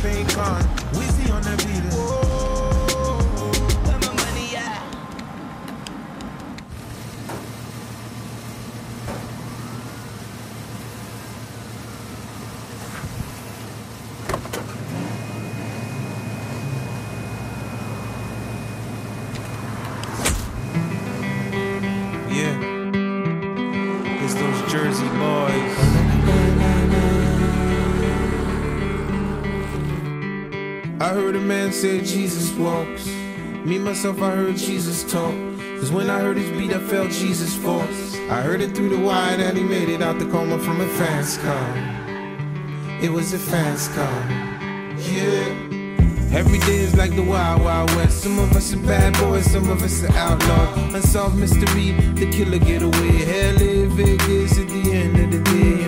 champagne con. Wheezy on the beat. Where my money at? Yeah. It's those Jersey boys. I heard a man say Jesus walks. Me, myself, I heard Jesus talk. Cause when I heard his beat, I felt Jesus force. I heard it through the wire that he made it out the coma from a fast car. It was a fast car. Yeah. Every day is like the wild, wild west. Some of us are bad boys, some of us are outlaws. Unsolved mystery, the killer get away. Hell in Vegas at the end of the day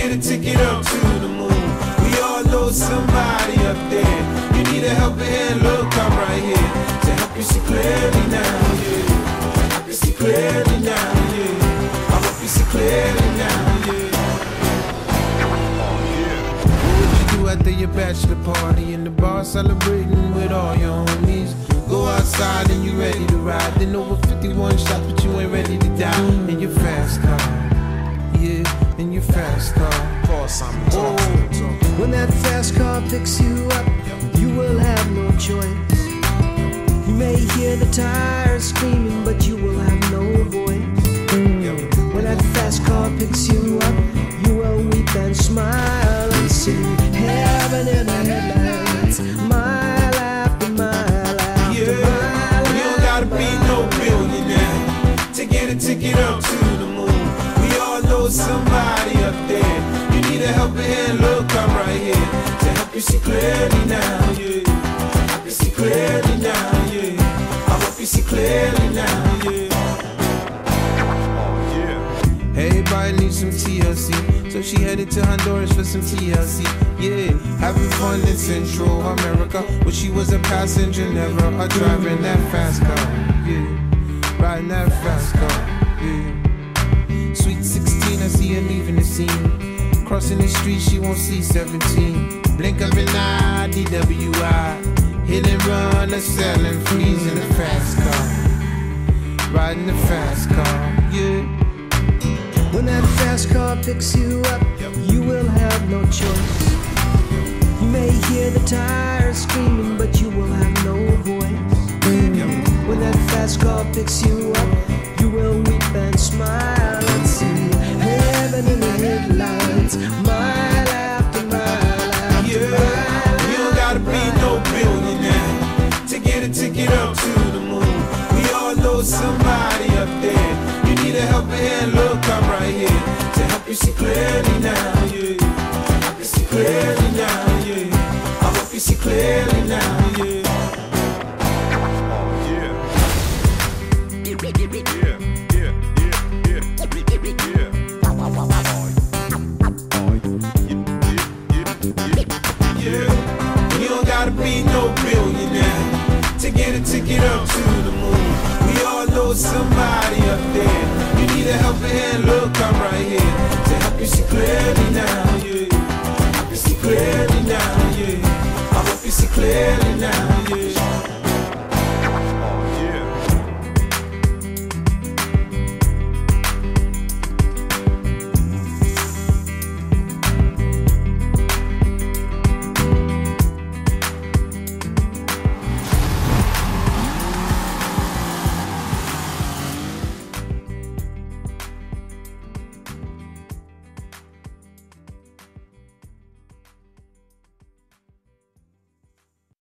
get a ticket up to the moon. We all know somebody up there. You need a helping hand, look, I'm right here to help you see clearly now, yeah. I can see clearly now, yeah. I hope you see clearly now, yeah. What would you do after your bachelor party in the bar celebrating with all your homies? Go outside and you ready to ride. Then over 51 shots, but you ain't ready to die. In your fast car, yeah, in your fast car. Call Simon, oh, talk to me. When that fast car picks you up, you will have no choice. You may hear the tires screaming, but you will have no voice. Know somebody up there. You need a helping hand, look, I'm right here to help you see clearly now. Yeah, I can see clearly now. Yeah, I hope you see clearly now. Yeah. Oh, yeah. Everybody needs some TLC, so she headed to Honduras for some TLC. Yeah, having fun in Central America, but she was a passenger, never a driver in that fast car. Yeah, riding that fast car. Yeah, sweet 16, I see her leaving the scene. Crossing the street, she won't see 17. Blink of an eye, DWI. Hit and run, a selling fleas in a fast car. Riding the fast car, yeah. When that fast car picks you up, you will have no choice. You may hear the tires screaming, but you will have no voice. When that fast car picks you you see clearly now. Yeah, I can see clearly now. Yeah, I hope you see clearly now. Yeah. Yeah, you don't gotta be no billionaire to get a ticket up to the moon. We all know somebody up there. You need a helping hand, look, I'm clearly now. Yeah, I can see clearly now. Yeah, I hope you see clearly now.